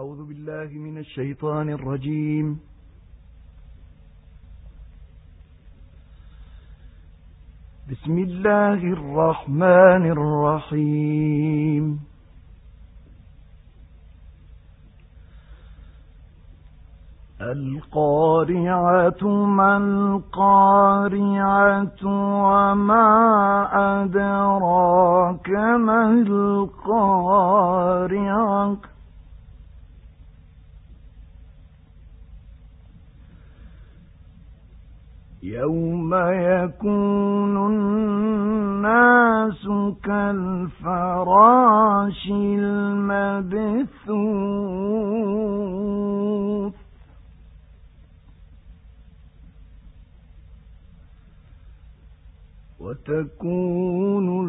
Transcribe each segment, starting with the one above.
أعوذ بالله من الشيطان الرجيم. بسم الله الرحمن الرحيم. القارعة ما القارعة وما أدراك ما القارعة؟ يوم يكون الناس كالفراش المبثوث وتكون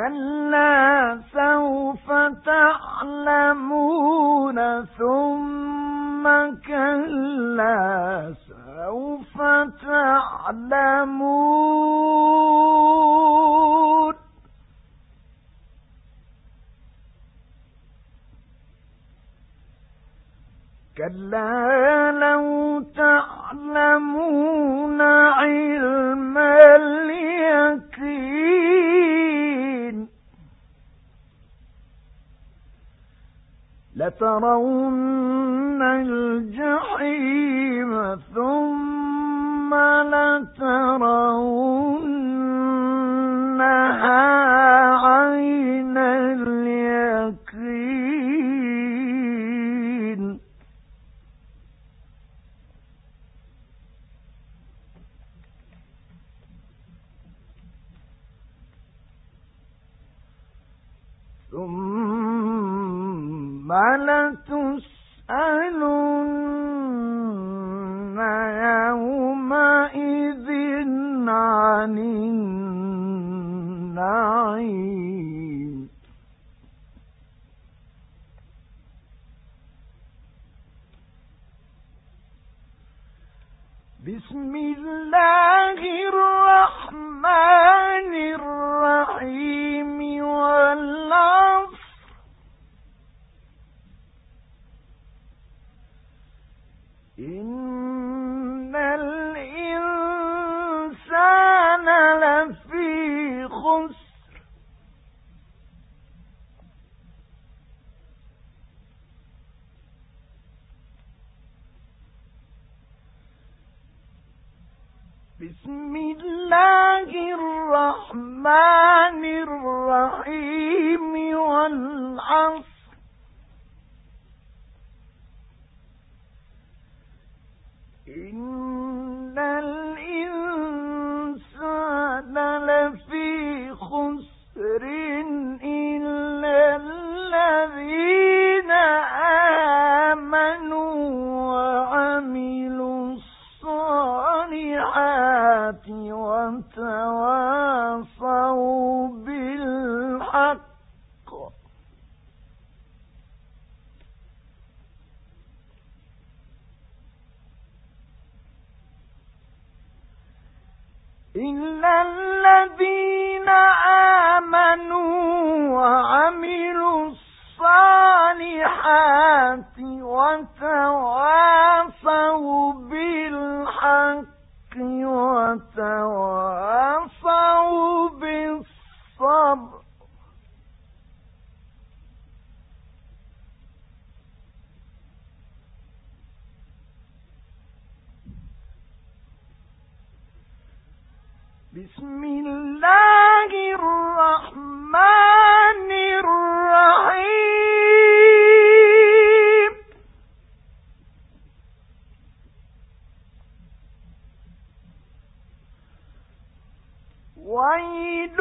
كلا سوف تعلمون ثم كلا سوف تعلمون. كلا لو تعلمون علم لترون الجحيم ثم لترونها ثم خسر بسم الله الرحمن الرحيم والعصر. إلا الذين آمنوا وعملوا الصالحات وتواصوا بالحق وتواصوا بسم الله الرحمن الرحيم. ويل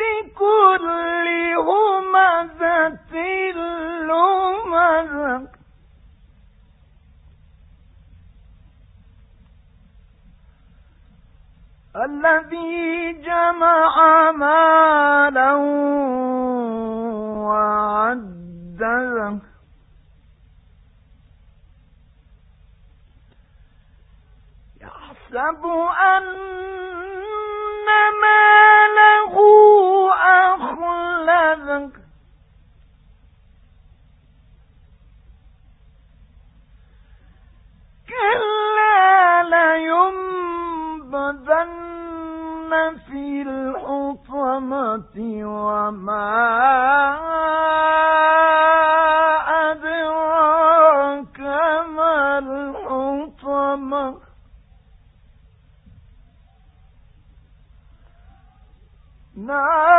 لكل همزة لمزة الذي جمع مالا وعدده يحسب أن ماله في الحطمة وما أدراك ما الحطمة؟ نار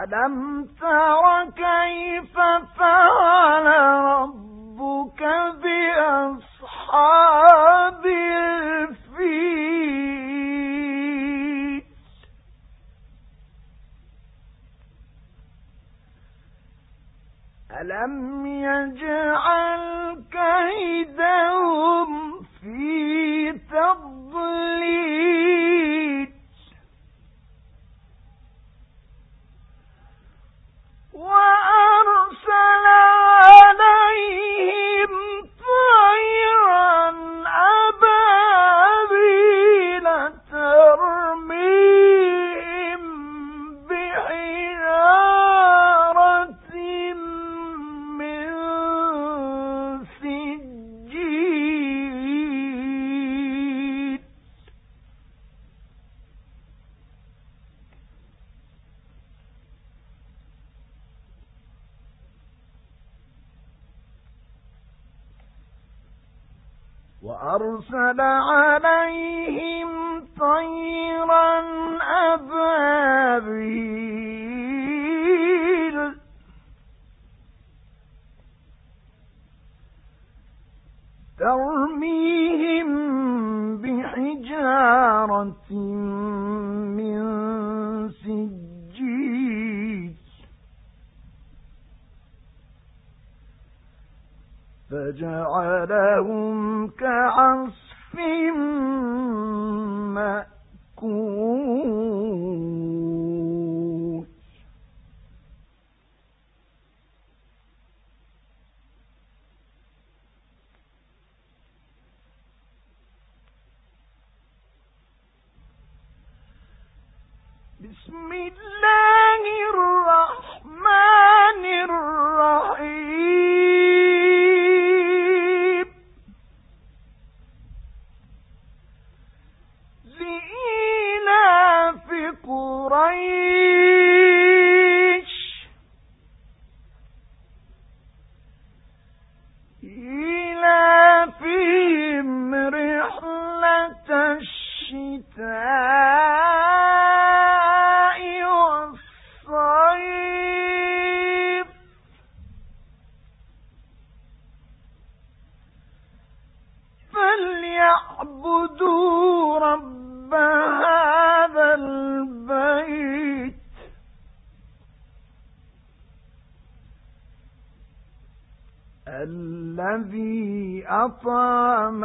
ألم تر كيف فعل ربك بأصحاب ألم يجعل وأرسل عليهم فجعلهم كعصف مأكول. بسم الله بسم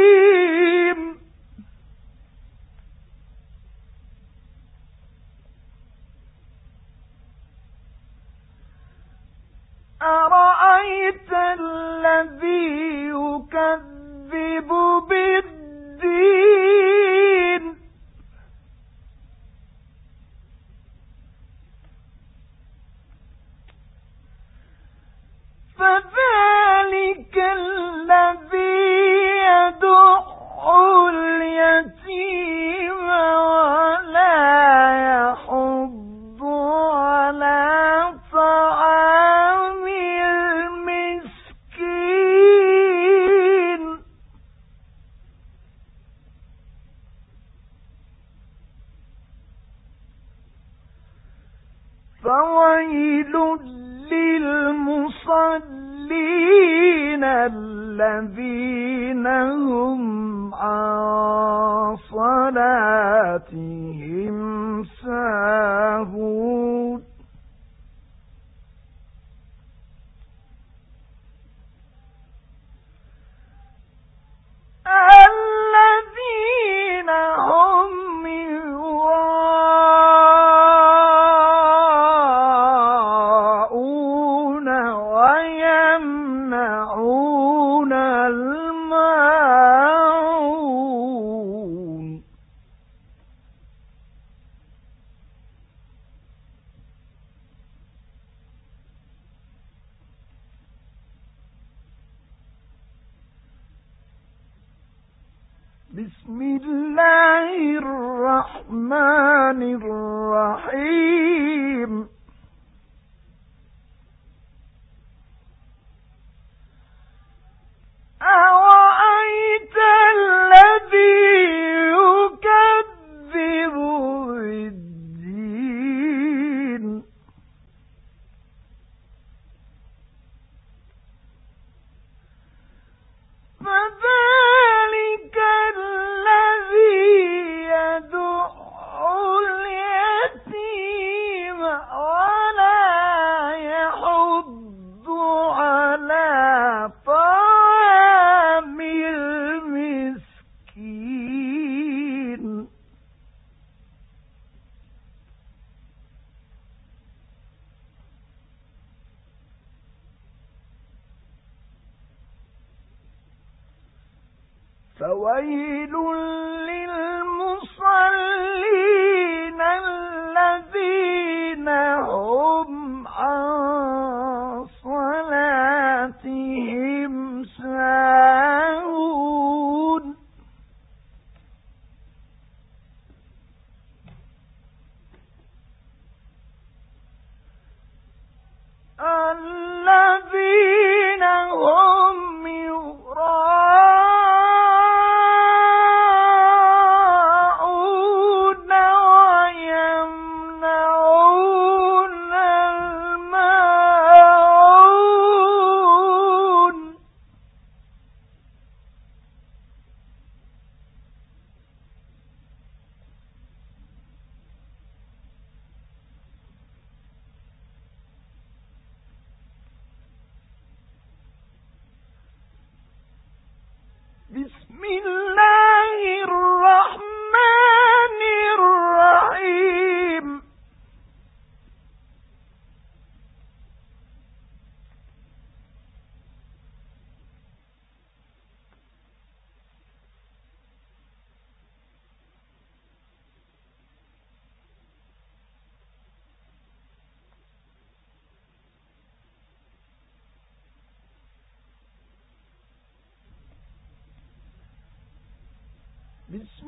بسم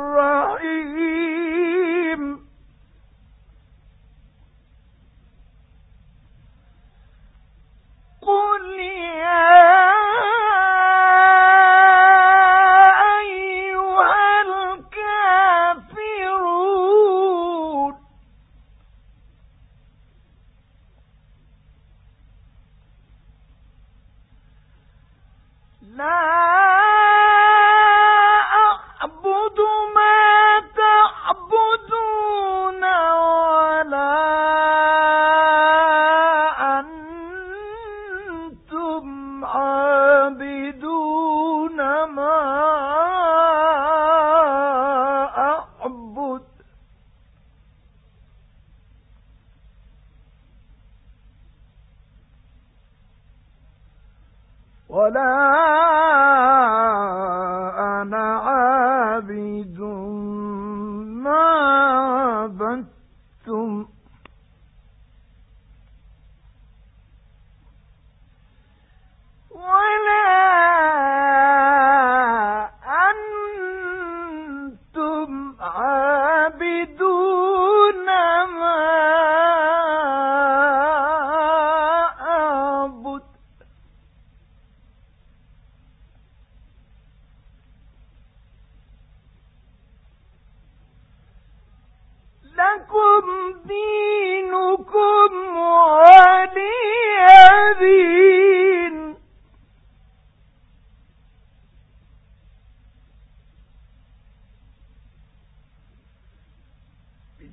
ولا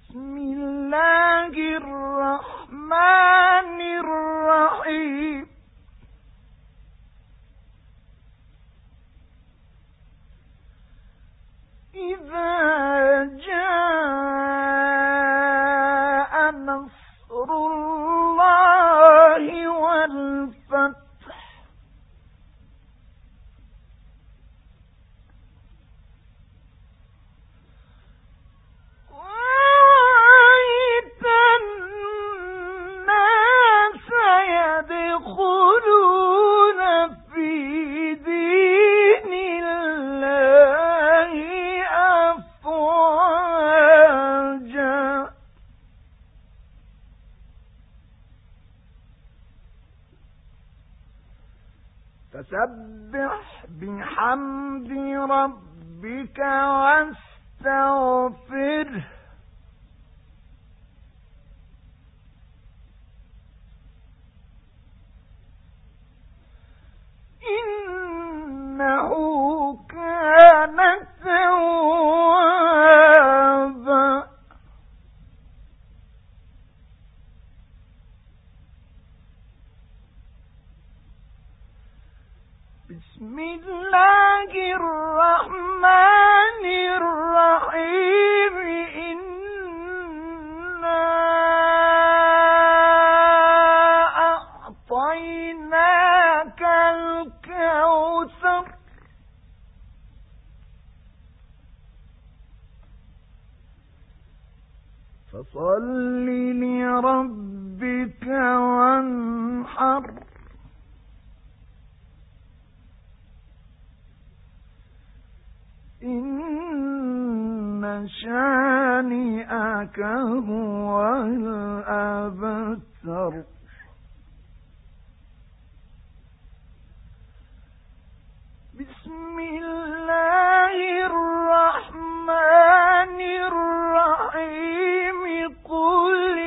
It's me فسبح بحمد ربك واستغفره. فصل لربك وانحر. إن شانئك هو الأبتر. بسم الله الرحمن الرحيم. قل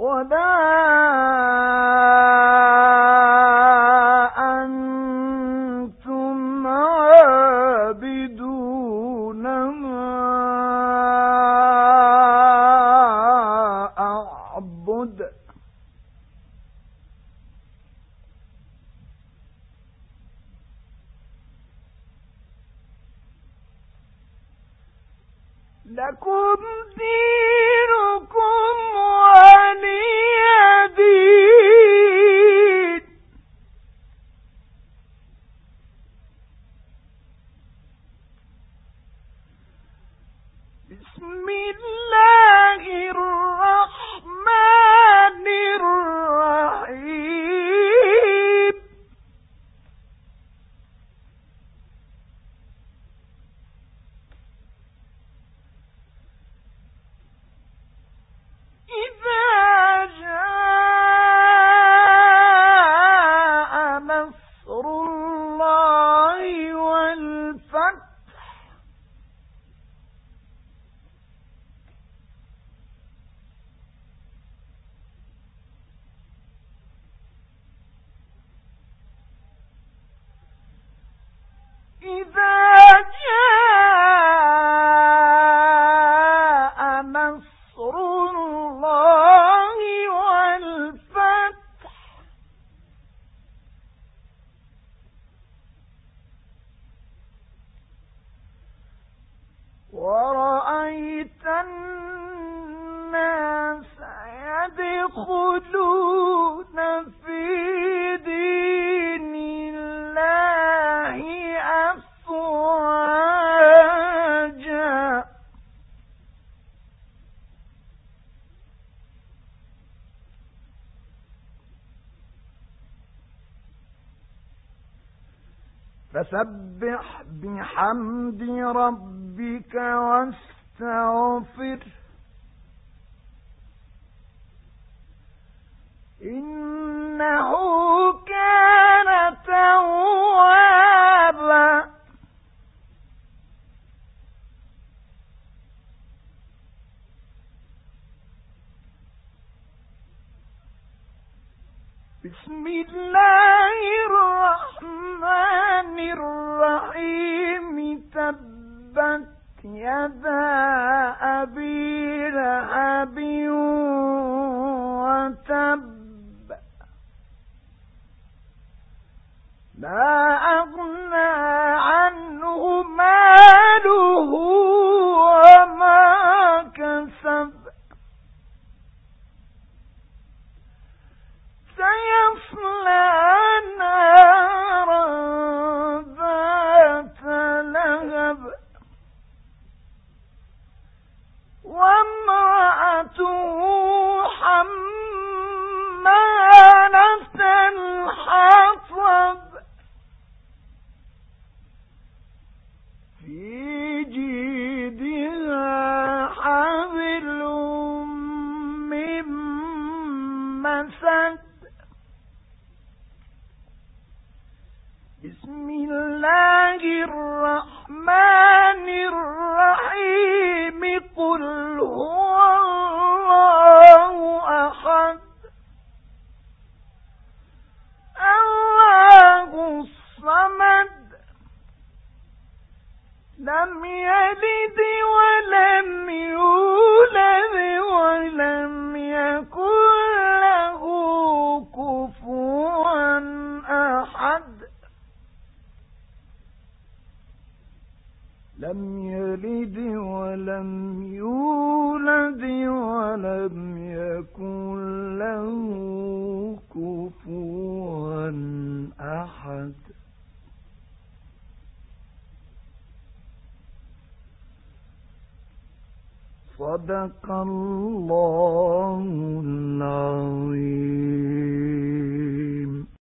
لكم فسبح بحمد ربك واستغفر. إنه كان توابا. بسم الله. أبي